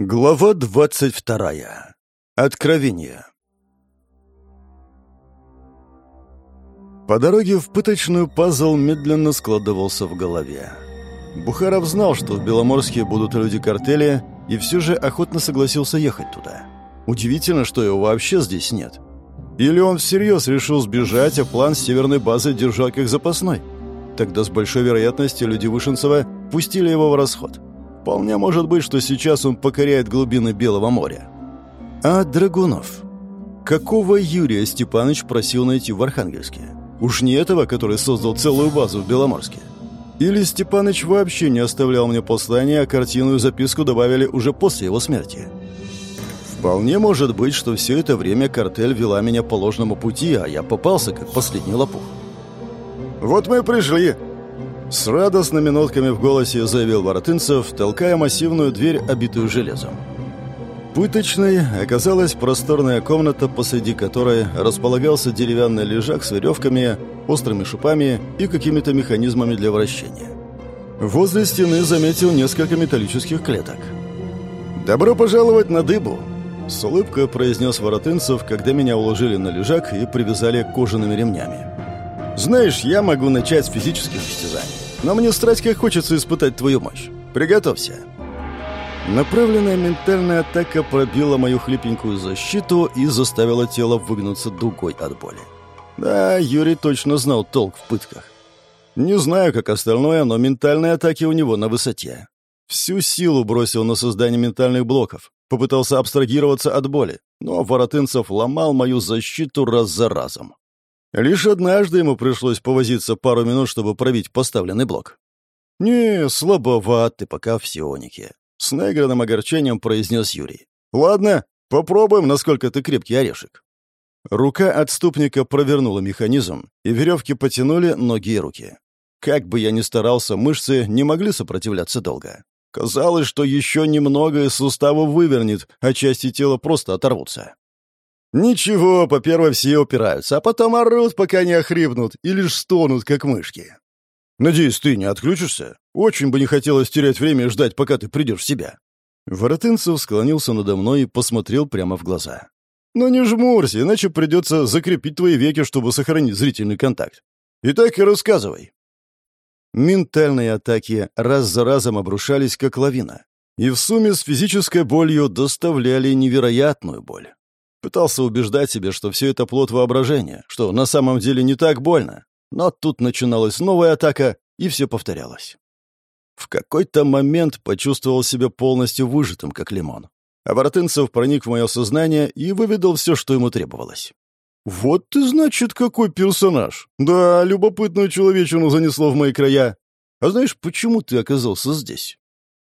Глава двадцать вторая. Откровение. По дороге в пыточную пазл медленно складывался в голове. Бухаров знал, что в Беломорске будут люди картели, и все же охотно согласился ехать туда. Удивительно, что его вообще здесь нет. Или он всерьез решил сбежать, а план северной базы держал как запасной. Тогда с большой вероятностью люди Вышинцева пустили его в расход. Вполне может быть, что сейчас он покоряет глубины Белого моря. А Драгунов? Какого Юрия Степанович просил найти в Архангельске? Уж не этого, который создал целую базу в Беломорске? Или Степаныч вообще не оставлял мне послание, а картину и записку добавили уже после его смерти? Вполне может быть, что все это время картель вела меня по ложному пути, а я попался, как последний лопух. «Вот мы и пришли!» С радостными нотками в голосе заявил Воротынцев, толкая массивную дверь, обитую железом. Пыточной оказалась просторная комната, посреди которой располагался деревянный лежак с веревками, острыми шипами и какими-то механизмами для вращения. Возле стены заметил несколько металлических клеток. «Добро пожаловать на дыбу!» С улыбкой произнес Воротынцев, когда меня уложили на лежак и привязали кожаными ремнями. «Знаешь, я могу начать с физических истязаний, но мне страсть как хочется испытать твою мощь. Приготовься!» Направленная ментальная атака пробила мою хлипенькую защиту и заставила тело выгнуться дугой от боли. Да, Юрий точно знал толк в пытках. Не знаю, как остальное, но ментальные атаки у него на высоте. Всю силу бросил на создание ментальных блоков, попытался абстрагироваться от боли, но Воротынцев ломал мою защиту раз за разом. Лишь однажды ему пришлось повозиться пару минут, чтобы пробить поставленный блок. «Не, слабоват ты пока в сионике», — с наигранным огорчением произнес Юрий. «Ладно, попробуем, насколько ты крепкий орешек». Рука отступника провернула механизм, и веревки потянули ноги и руки. Как бы я ни старался, мышцы не могли сопротивляться долго. Казалось, что еще немного и суставы вывернет, а части тела просто оторвутся. Ничего, по первой все упираются, а потом орут, пока не охрипнут, и лишь стонут, как мышки. Надеюсь, ты не отключишься? Очень бы не хотелось терять время и ждать, пока ты придешь в себя. Воротынцев склонился надо мной и посмотрел прямо в глаза. «Ну не жмурься, иначе придется закрепить твои веки, чтобы сохранить зрительный контакт. Итак и рассказывай». Ментальные атаки раз за разом обрушались, как лавина, и в сумме с физической болью доставляли невероятную боль. Пытался убеждать себя, что все это плод воображения, что на самом деле не так больно. Но тут начиналась новая атака, и все повторялось. В какой-то момент почувствовал себя полностью выжатым, как лимон. А проник в мое сознание и выведал все, что ему требовалось. «Вот ты, значит, какой персонаж! Да, любопытную человечину занесло в мои края. А знаешь, почему ты оказался здесь?»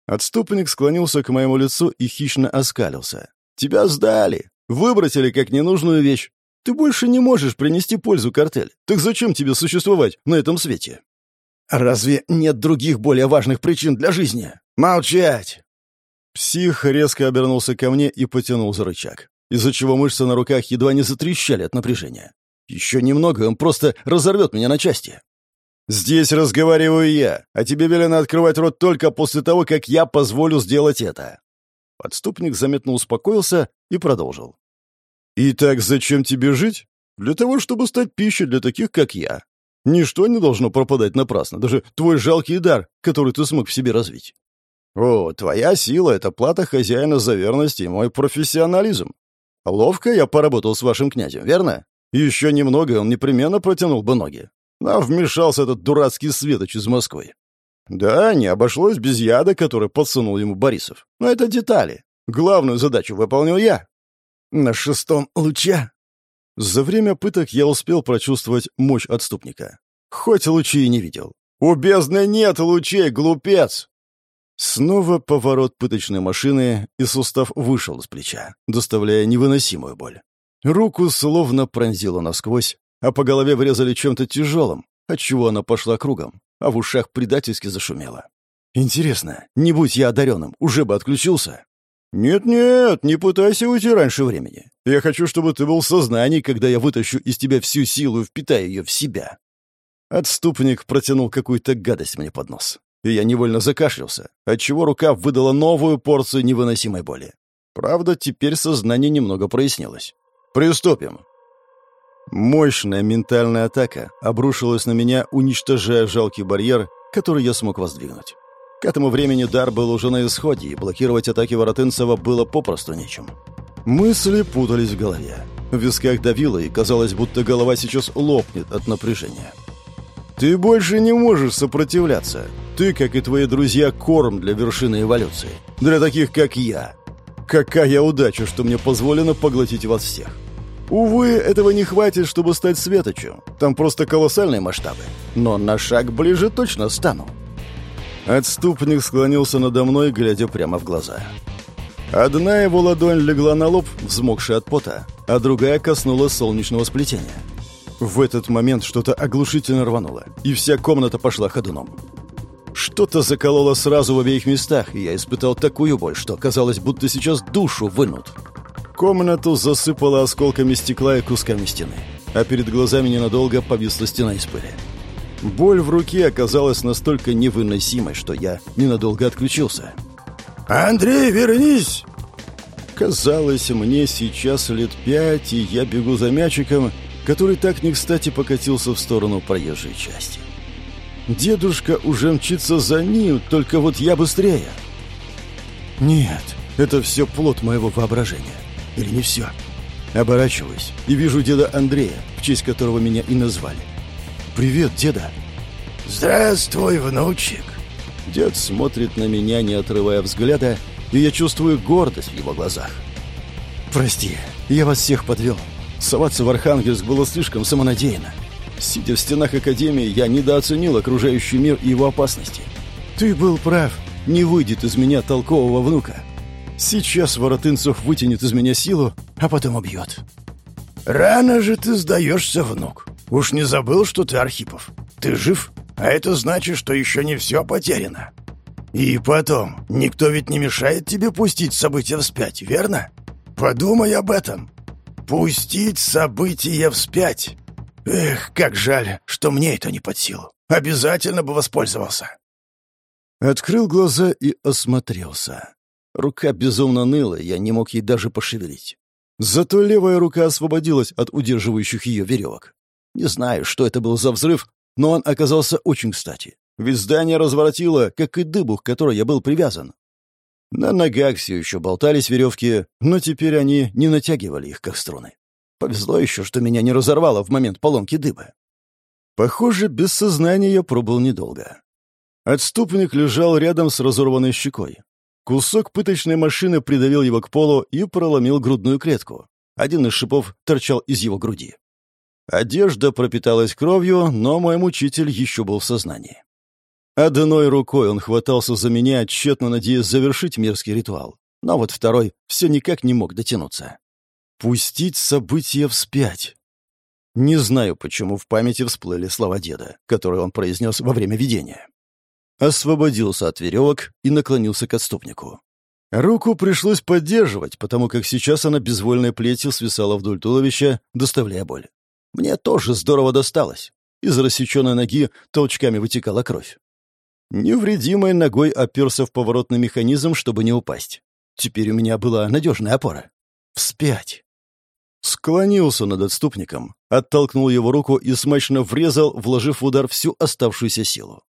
Отступник склонился к моему лицу и хищно оскалился. «Тебя сдали! Выбросили как ненужную вещь! Ты больше не можешь принести пользу картель. Так зачем тебе существовать на этом свете?» «Разве нет других более важных причин для жизни?» «Молчать!» Псих резко обернулся ко мне и потянул за рычаг, из-за чего мышцы на руках едва не затрещали от напряжения. Еще немного, он просто разорвет меня на части. «Здесь разговариваю я, а тебе велено открывать рот только после того, как я позволю сделать это». Подступник заметно успокоился и продолжил. «Итак, зачем тебе жить? Для того, чтобы стать пищей для таких, как я. Ничто не должно пропадать напрасно, даже твой жалкий дар, который ты смог в себе развить. О, твоя сила — это плата хозяина за верность и мой профессионализм. Ловко я поработал с вашим князем, верно? Еще немного, он непременно протянул бы ноги. Но вмешался этот дурацкий светоч из Москвы. Да, не обошлось без яда, который подсунул ему Борисов. Но это детали. Главную задачу выполнил я. На шестом луче. За время пыток я успел прочувствовать мощь отступника. Хоть лучи и не видел. «У бездны нет лучей, глупец!» Снова поворот пыточной машины, и сустав вышел из плеча, доставляя невыносимую боль. Руку словно пронзило насквозь, а по голове врезали чем-то тяжелым, отчего она пошла кругом, а в ушах предательски зашумело. «Интересно, не будь я одаренным, уже бы отключился?» «Нет-нет, не пытайся уйти раньше времени. Я хочу, чтобы ты был в сознании, когда я вытащу из тебя всю силу и впитаю ее в себя». Отступник протянул какую-то гадость мне под нос. и я невольно закашлялся, отчего рука выдала новую порцию невыносимой боли. Правда, теперь сознание немного прояснилось. «Приступим!» Мощная ментальная атака обрушилась на меня, уничтожая жалкий барьер, который я смог воздвигнуть. К этому времени дар был уже на исходе, и блокировать атаки Воротынцева было попросту нечем. Мысли путались в голове. В висках давило, и казалось, будто голова сейчас лопнет от напряжения. «Ты больше не можешь сопротивляться. Ты, как и твои друзья, корм для вершины эволюции. Для таких, как я. Какая удача, что мне позволено поглотить вас всех. Увы, этого не хватит, чтобы стать светочем. Там просто колоссальные масштабы. Но на шаг ближе точно стану». Отступник склонился надо мной, глядя прямо в глаза. Одна его ладонь легла на лоб, взмокшая от пота, а другая коснулась солнечного сплетения. В этот момент что-то оглушительно рвануло, и вся комната пошла ходуном. Что-то закололо сразу в обеих местах, и я испытал такую боль, что казалось, будто сейчас душу вынут. Комнату засыпало осколками стекла и кусками стены, а перед глазами ненадолго повисла стена из пыли. Боль в руке оказалась настолько невыносимой, что я ненадолго отключился. «Андрей, вернись!» Казалось, мне сейчас лет пять, и я бегу за мячиком, который так не кстати покатился в сторону проезжей части. Дедушка уже мчится за ним, только вот я быстрее. Нет, это все плод моего воображения. Или не все. Оборачиваюсь и вижу деда Андрея, в честь которого меня и назвали. «Привет, деда!» «Здравствуй, внучек!» Дед смотрит на меня, не отрывая взгляда, и я чувствую гордость в его глазах. «Прости, я вас всех подвел. Соваться в Архангельск было слишком самонадеянно. Сидя в стенах Академии, я недооценил окружающий мир и его опасности. Ты был прав, не выйдет из меня толкового внука. Сейчас Воротынцев вытянет из меня силу, а потом убьет». «Рано же ты сдаешься, внук. Уж не забыл, что ты Архипов. Ты жив?» А это значит, что еще не все потеряно. И потом, никто ведь не мешает тебе пустить события вспять, верно? Подумай об этом. Пустить события вспять. Эх, как жаль, что мне это не под силу. Обязательно бы воспользовался. Открыл глаза и осмотрелся. Рука безумно ныла, я не мог ей даже пошевелить. Зато левая рука освободилась от удерживающих ее веревок. Не знаю, что это был за взрыв, но он оказался очень кстати. Ведь здание разворотило, как и дыбу, к которой я был привязан. На ногах все еще болтались веревки, но теперь они не натягивали их, как струны. Повезло еще, что меня не разорвало в момент поломки дыбы. Похоже, без сознания я пробыл недолго. Отступник лежал рядом с разорванной щекой. Кусок пыточной машины придавил его к полу и проломил грудную клетку. Один из шипов торчал из его груди. Одежда пропиталась кровью, но мой мучитель еще был в сознании. Одной рукой он хватался за меня, тщетно надеясь завершить мерзкий ритуал. Но вот второй все никак не мог дотянуться. «Пустить события вспять». Не знаю, почему в памяти всплыли слова деда, которые он произнес во время видения. Освободился от веревок и наклонился к отступнику. Руку пришлось поддерживать, потому как сейчас она безвольной плетью свисала вдоль туловища, доставляя боль. Мне тоже здорово досталось. Из рассеченной ноги толчками вытекала кровь. Невредимой ногой оперся в поворотный механизм, чтобы не упасть. Теперь у меня была надежная опора. Вспять. Склонился над отступником, оттолкнул его руку и смачно врезал, вложив в удар всю оставшуюся силу.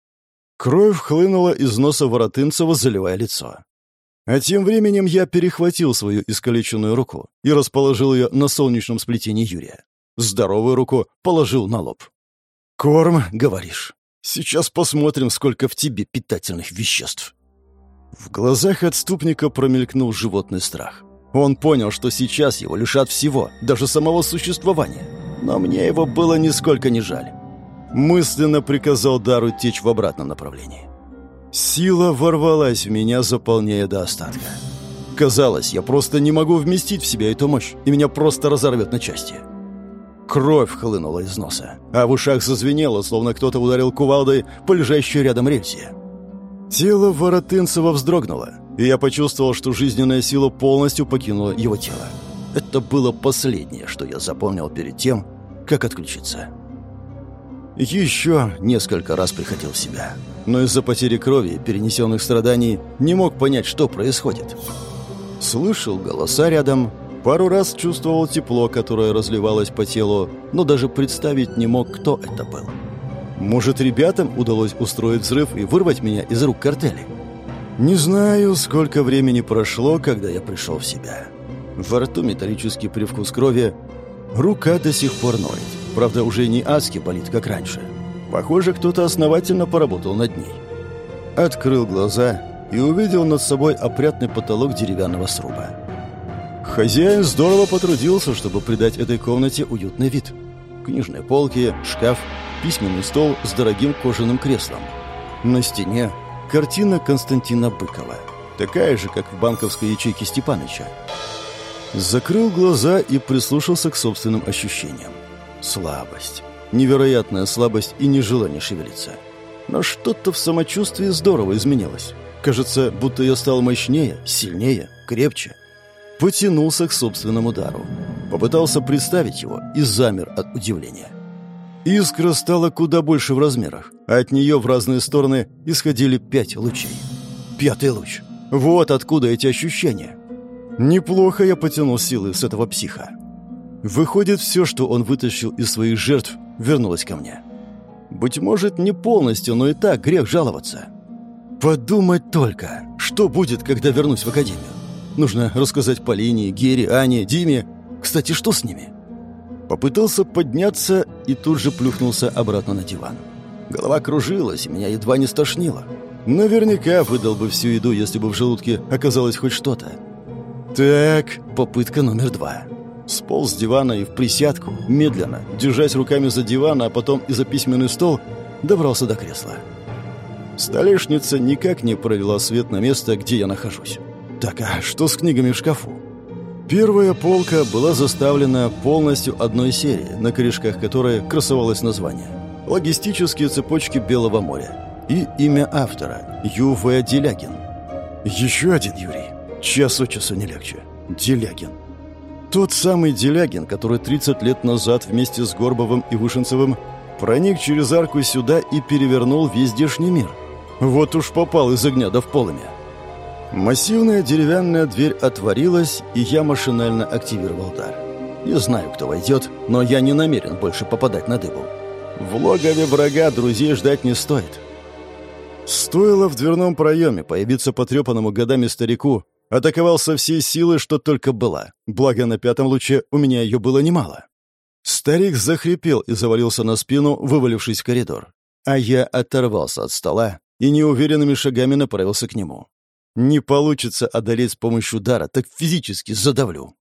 Кровь хлынула из носа Воротынцева, заливая лицо. А тем временем я перехватил свою искалеченную руку и расположил ее на солнечном сплетении Юрия здоровую руку положил на лоб. «Корм, говоришь? Сейчас посмотрим, сколько в тебе питательных веществ». В глазах отступника промелькнул животный страх. Он понял, что сейчас его лишат всего, даже самого существования. Но мне его было нисколько не жаль. Мысленно приказал Дару течь в обратном направлении. Сила ворвалась в меня, заполняя до остатка. Казалось, я просто не могу вместить в себя эту мощь, и меня просто разорвет на части. Кровь хлынула из носа, а в ушах зазвенело, словно кто-то ударил кувалдой по лежащей рядом рельсе. Тело Воротынцева вздрогнуло, и я почувствовал, что жизненная сила полностью покинула его тело. Это было последнее, что я запомнил перед тем, как отключиться. Еще несколько раз приходил в себя. Но из-за потери крови и перенесенных страданий не мог понять, что происходит. Слышал голоса рядом, пару раз чувствовал тепло, которое разливалось по телу, но даже представить не мог, кто это был. Может, ребятам удалось устроить взрыв и вырвать меня из рук картели? Не знаю, сколько времени прошло, когда я пришел в себя. Во рту металлический привкус крови. Рука до сих пор ноет. Правда, уже не адски болит, как раньше. Похоже, кто-то основательно поработал над ней. Открыл глаза и увидел над собой опрятный потолок деревянного сруба. Хозяин здорово потрудился, чтобы придать этой комнате уютный вид. Книжные полки, шкаф, письменный стол с дорогим кожаным креслом. На стене картина Константина Быкова. Такая же, как в банковской ячейке Степаныча. Закрыл глаза и прислушался к собственным ощущениям. Слабость. Невероятная слабость и нежелание шевелиться. Но что-то в самочувствии здорово изменилось. Кажется, будто я стал мощнее, сильнее, крепче. Потянулся к собственному дару. Попытался представить его и замер от удивления. Искра стала куда больше в размерах, а от нее в разные стороны исходили пять лучей. Пятый луч. Вот откуда эти ощущения. Неплохо я потянул силы с этого психа. Выходит, все, что он вытащил из своих жертв, вернулось ко мне. Быть может, не полностью, но и так грех жаловаться. Подумать только, что будет, когда вернусь в академию. Нужно рассказать Полине, Гере, Ане, Диме. Кстати, что с ними? Попытался подняться и тут же плюхнулся обратно на диван. Голова кружилась, меня едва не стошнило. Наверняка выдал бы всю еду, если бы в желудке оказалось хоть что-то. Так, попытка номер два. Сполз с дивана и в присядку, медленно, держась руками за диван, а потом и за письменный стол, добрался до кресла. Столешница никак не провела свет на место, где я нахожусь. Так, а что с книгами в шкафу? Первая полка была заставлена полностью одной серии, на корешках которой красовалось название «Логистические цепочки Белого моря» и имя автора – Ю.В. Делягин. Еще один Юрий. Час от часу не легче. Делягин. Тот самый Делягин, который 30 лет назад вместе с Горбовым и Вышинцевым проник через арку сюда и перевернул весь здешний мир. Вот уж попал из огня да в полымя. Массивная деревянная дверь отворилась, и я машинально активировал дар. Не знаю, кто войдет, но я не намерен больше попадать на дыбу. В логове врага друзей ждать не стоит. Стоило в дверном проеме появиться потрепанному годами старику, атаковал со всей силы, что только была. Благо, на пятом луче у меня ее было немало. Старик захрипел и завалился на спину, вывалившись в коридор. А я оторвался от стола и неуверенными шагами направился к нему. Не получится одолеть с помощью дара, так физически задавлю.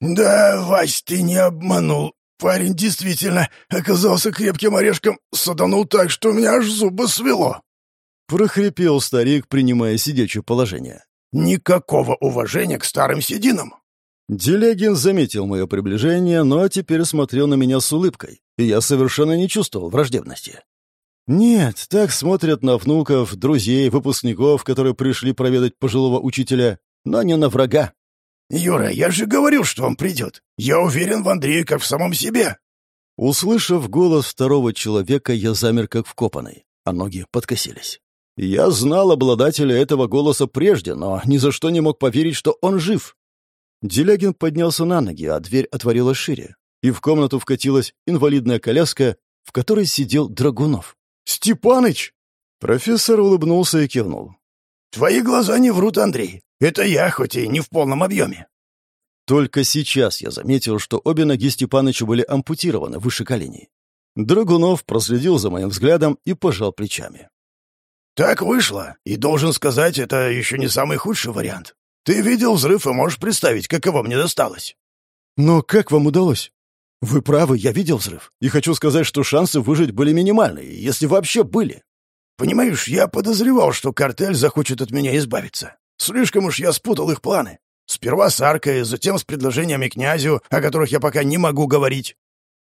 «Да, Вась, ты не обманул. Парень действительно оказался крепким орешком, саданул так, что у меня аж зубы свело». Прохрипел старик, принимая сидячее положение. Никакого уважения к старым сединам. Делегин заметил мое приближение, но теперь смотрел на меня с улыбкой, и я совершенно не чувствовал враждебности. Нет, так смотрят на внуков, друзей, выпускников, которые пришли проведать пожилого учителя, но не на врага. «Юра, я же говорил, что он придет. Я уверен в Андрее, как в самом себе». Услышав голос второго человека, я замер как вкопанный, а ноги подкосились. Я знал обладателя этого голоса прежде, но ни за что не мог поверить, что он жив. Делягин поднялся на ноги, а дверь отворилась шире, и в комнату вкатилась инвалидная коляска, в которой сидел Драгунов. «Степаныч!» Профессор улыбнулся и кивнул. «Твои глаза не врут, Андрей. Это я, хоть и не в полном объеме». Только сейчас я заметил, что обе ноги Степаныча были ампутированы выше коленей. Драгунов проследил за моим взглядом и пожал плечами. «Так вышло, и должен сказать, это еще не самый худший вариант. Ты видел взрыв и можешь представить, каково мне досталось». «Но как вам удалось?» «Вы правы, я видел взрыв, и хочу сказать, что шансы выжить были минимальные, если вообще были». «Понимаешь, я подозревал, что картель захочет от меня избавиться. Слишком уж я спутал их планы. Сперва с аркой, затем с предложениями князю, о которых я пока не могу говорить».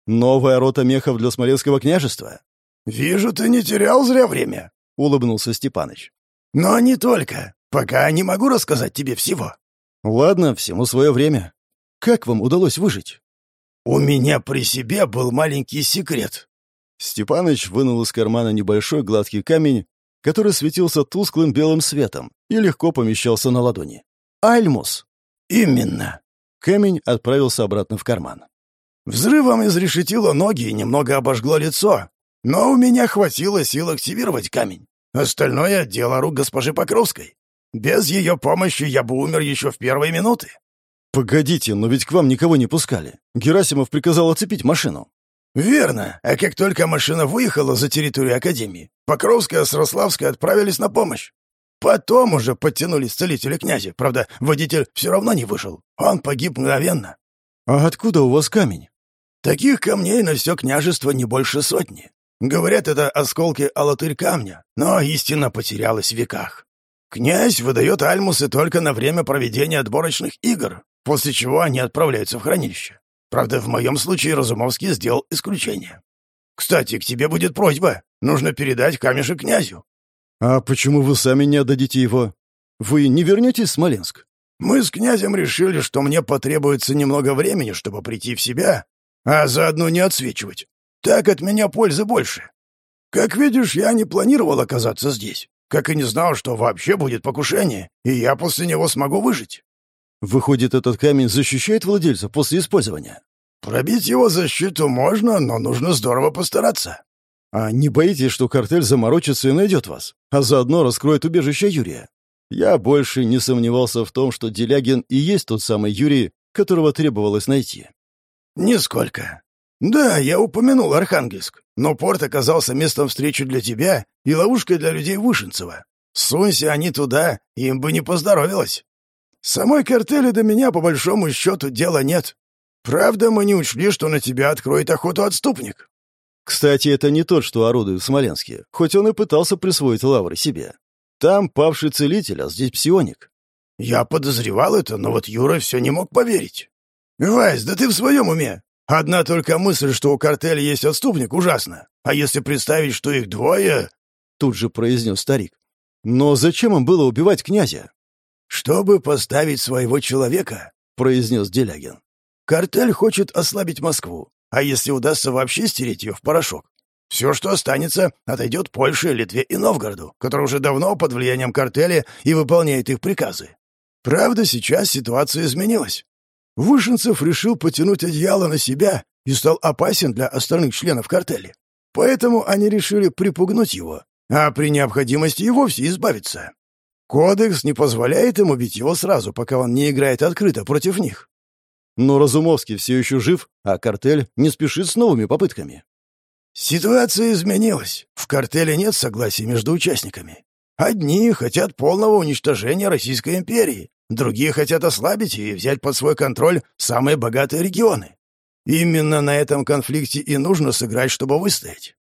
«Новая рота мехов для Смоленского княжества?» «Вижу, ты не терял зря время. — улыбнулся Степаныч. «Но не только. Пока не могу рассказать тебе всего». «Ладно, всему свое время. Как вам удалось выжить?» «У меня при себе был маленький секрет». Степаныч вынул из кармана небольшой гладкий камень, который светился тусклым белым светом и легко помещался на ладони. «Альмус!» «Именно!» Камень отправился обратно в карман. «Взрывом изрешетило ноги и немного обожгло лицо, но у меня хватило сил активировать камень. Остальное — дело рук госпожи Покровской. Без ее помощи я бы умер еще в первые минуты». «Погодите, но ведь к вам никого не пускали. Герасимов приказал оцепить машину». «Верно. А как только машина выехала за территорию Академии, Покровская с Рославской отправились на помощь. Потом уже подтянулись целители князя. Правда, водитель все равно не вышел. Он погиб мгновенно». «А откуда у вас камень?» «Таких камней на все княжество не больше сотни. Говорят, это осколки алатырь камня, но истина потерялась в веках. Князь выдает альмусы только на время проведения отборочных игр, после чего они отправляются в хранилище. Правда, в моем случае Разумовский сделал исключение. Кстати, к тебе будет просьба. Нужно передать камешек князю. А почему вы сами не отдадите его? Вы не вернетесь в Смоленск? Мы с князем решили, что мне потребуется немного времени, чтобы прийти в себя, а заодно не отсвечивать. Так от меня пользы больше. Как видишь, я не планировал оказаться здесь, как и не знал, что вообще будет покушение, и я после него смогу выжить. Выходит, этот камень защищает владельца после использования? Пробить его защиту можно, но нужно здорово постараться. А не боитесь, что картель заморочится и найдет вас, а заодно раскроет убежище Юрия? Я больше не сомневался в том, что Делягин и есть тот самый Юрий, которого требовалось найти. «Нисколько. Да, я упомянул Архангельск, но порт оказался местом встречи для тебя и ловушкой для людей Вышинцева. Сунься они туда, им бы не поздоровилось. Самой картели до меня, по большому счету, дела нет. Правда, мы не учли, что на тебя откроет охоту отступник. Кстати, это не тот, что орудует в Смоленске, хоть он и пытался присвоить лавры себе. Там павший целитель, а здесь псионик. Я подозревал это, но вот Юра все не мог поверить. «Вась, да ты в своем уме? Одна только мысль, что у картеля есть отступник, ужасно. А если представить, что их двое...» Тут же произнес старик. «Но зачем им было убивать князя?» «Чтобы поставить своего человека», — произнес Делягин. «Картель хочет ослабить Москву, а если удастся вообще стереть ее в порошок, все, что останется, отойдет Польше, Литве и Новгороду, которые уже давно под влиянием картеля и выполняют их приказы. Правда, сейчас ситуация изменилась. Вышинцев решил потянуть одеяло на себя и стал опасен для остальных членов картеля. Поэтому они решили припугнуть его, а при необходимости и вовсе избавиться. Кодекс не позволяет им убить его сразу, пока он не играет открыто против них. Но Разумовский все еще жив, а картель не спешит с новыми попытками. Ситуация изменилась. В картеле нет согласия между участниками. Одни хотят полного уничтожения Российской империи, другие хотят ослабить и взять под свой контроль самые богатые регионы. Именно на этом конфликте и нужно сыграть, чтобы выстоять.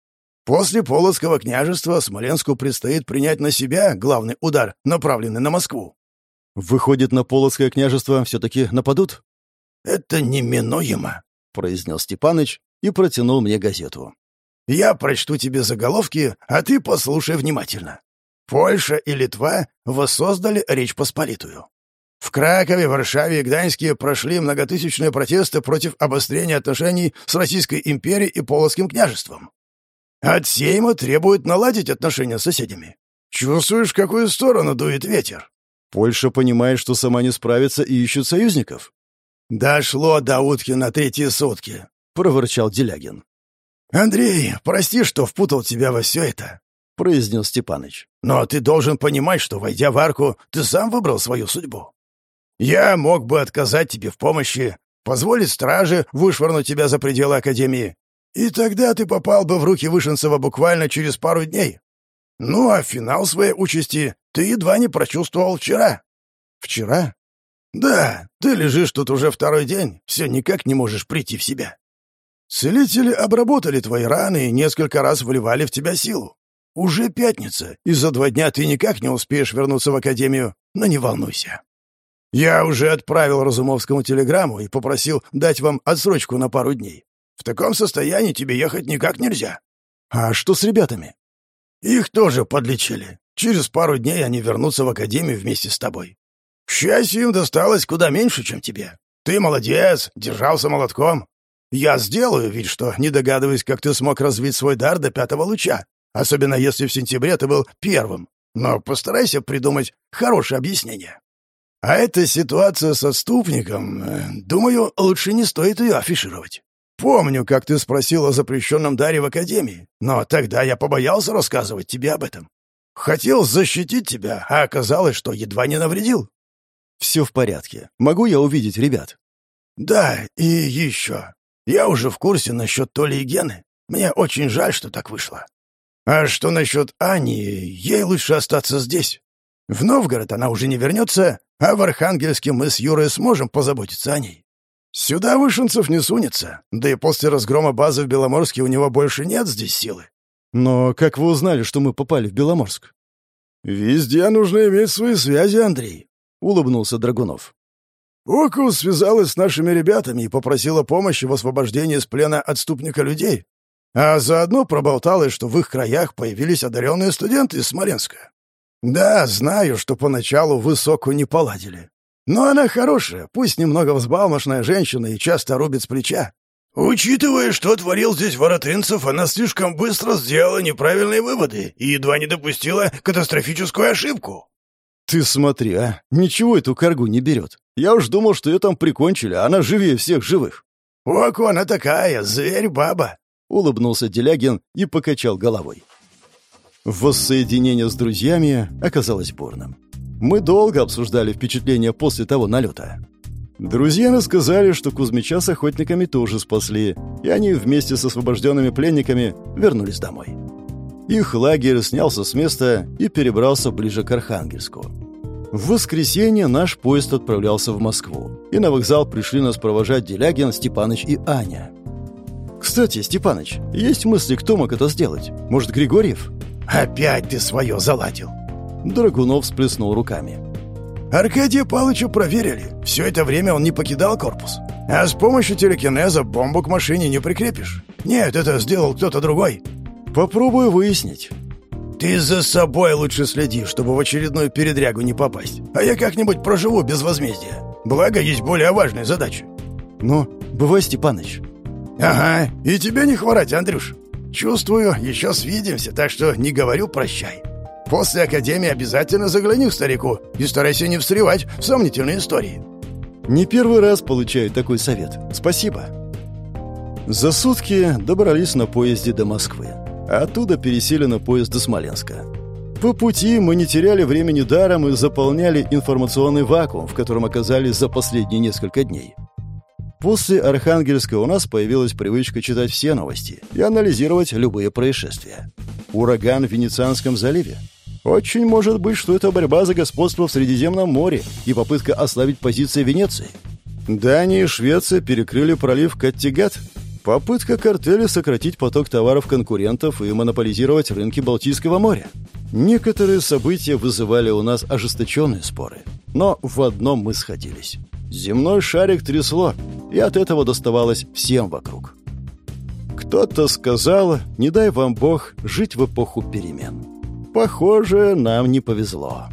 После Полоцкого княжества Смоленску предстоит принять на себя главный удар, направленный на Москву. Выходит, на Полоцкое княжество все-таки нападут? Это неминуемо, произнес Степаныч и протянул мне газету. Я прочту тебе заголовки, а ты послушай внимательно. Польша и Литва воссоздали Речь Посполитую. В Кракове, Варшаве и Гданьске прошли многотысячные протесты против обострения отношений с Российской империей и Полоцким княжеством. От Сейма требует наладить отношения с соседями. Чувствуешь, в какую сторону дует ветер? Польша понимает, что сама не справится и ищет союзников. «Дошло до утки на третьи сутки», — проворчал Делягин. «Андрей, прости, что впутал тебя во все это», — произнес Степаныч. «Но ты должен понимать, что, войдя в арку, ты сам выбрал свою судьбу. Я мог бы отказать тебе в помощи, позволить страже вышвырнуть тебя за пределы Академии, и тогда ты попал бы в руки Вышинцева буквально через пару дней. Ну, а финал своей участи ты едва не прочувствовал вчера. Вчера? Да, ты лежишь тут уже второй день, все никак не можешь прийти в себя. Целители обработали твои раны и несколько раз вливали в тебя силу. Уже пятница, и за два дня ты никак не успеешь вернуться в академию, но не волнуйся. Я уже отправил Разумовскому телеграмму и попросил дать вам отсрочку на пару дней. В таком состоянии тебе ехать никак нельзя. А что с ребятами? Их тоже подлечили. Через пару дней они вернутся в академию вместе с тобой. К счастью, им досталось куда меньше, чем тебе. Ты молодец, держался молотком. Я сделаю вид, что не догадываюсь, как ты смог развить свой дар до пятого луча, особенно если в сентябре ты был первым. Но постарайся придумать хорошее объяснение. А эта ситуация с отступником, э, думаю, лучше не стоит ее афишировать. Помню, как ты спросил о запрещенном даре в Академии, но тогда я побоялся рассказывать тебе об этом. Хотел защитить тебя, а оказалось, что едва не навредил. Все в порядке. Могу я увидеть ребят? Да, и еще. Я уже в курсе насчет Толи и Гены. Мне очень жаль, что так вышло. А что насчет Ани, ей лучше остаться здесь. В Новгород она уже не вернется, а в Архангельске мы с Юрой сможем позаботиться о ней. Сюда Вышинцев не сунется, да и после разгрома базы в Беломорске у него больше нет здесь силы. Но как вы узнали, что мы попали в Беломорск? Везде нужно иметь свои связи, Андрей, улыбнулся Драгунов. Оку связалась с нашими ребятами и попросила помощи в освобождении из плена отступника людей, а заодно проболталась, что в их краях появились одаренные студенты из Смоленска. Да, знаю, что поначалу высоку не поладили. Но она хорошая, пусть немного взбалмошная женщина и часто рубит с плеча. Учитывая, что творил здесь Воротынцев, она слишком быстро сделала неправильные выводы и едва не допустила катастрофическую ошибку. Ты смотри, а, ничего эту каргу не берет. Я уж думал, что ее там прикончили, а она живее всех живых. Оку она такая, зверь-баба. Улыбнулся Делягин и покачал головой. Воссоединение с друзьями оказалось бурным. Мы долго обсуждали впечатления после того налета. Друзья рассказали, что Кузьмича с охотниками тоже спасли, и они вместе с освобожденными пленниками вернулись домой. Их лагерь снялся с места и перебрался ближе к Архангельску. В воскресенье наш поезд отправлялся в Москву, и на вокзал пришли нас провожать Делягин, Степаныч и Аня. «Кстати, Степаныч, есть мысли, кто мог это сделать? Может, Григорьев?» «Опять ты свое заладил!» Драгунов всплеснул руками. Аркадия Павловича проверили. Все это время он не покидал корпус. А с помощью телекинеза бомбу к машине не прикрепишь. Нет, это сделал кто-то другой. Попробую выяснить. Ты за собой лучше следи, чтобы в очередную передрягу не попасть. А я как-нибудь проживу без возмездия. Благо, есть более важные задачи. Ну, бывай, Степаныч. Ага, и тебе не хворать, Андрюш. Чувствую, еще свидимся, так что не говорю прощай. После Академии обязательно загляни к старику и старайся не встревать в сомнительные истории». «Не первый раз получаю такой совет. Спасибо». За сутки добрались на поезде до Москвы, а оттуда пересели на поезд до Смоленска. По пути мы не теряли времени даром и заполняли информационный вакуум, в котором оказались за последние несколько дней. После Архангельска у нас появилась привычка читать все новости и анализировать любые происшествия. Ураган в Венецианском заливе, очень может быть, что это борьба за господство в Средиземном море и попытка ослабить позиции Венеции. Дания и Швеция перекрыли пролив Каттегат. Попытка картеля сократить поток товаров конкурентов и монополизировать рынки Балтийского моря. Некоторые события вызывали у нас ожесточенные споры. Но в одном мы сходились. Земной шарик трясло, и от этого доставалось всем вокруг. Кто-то сказал, не дай вам Бог жить в эпоху перемен. Похоже, нам не повезло.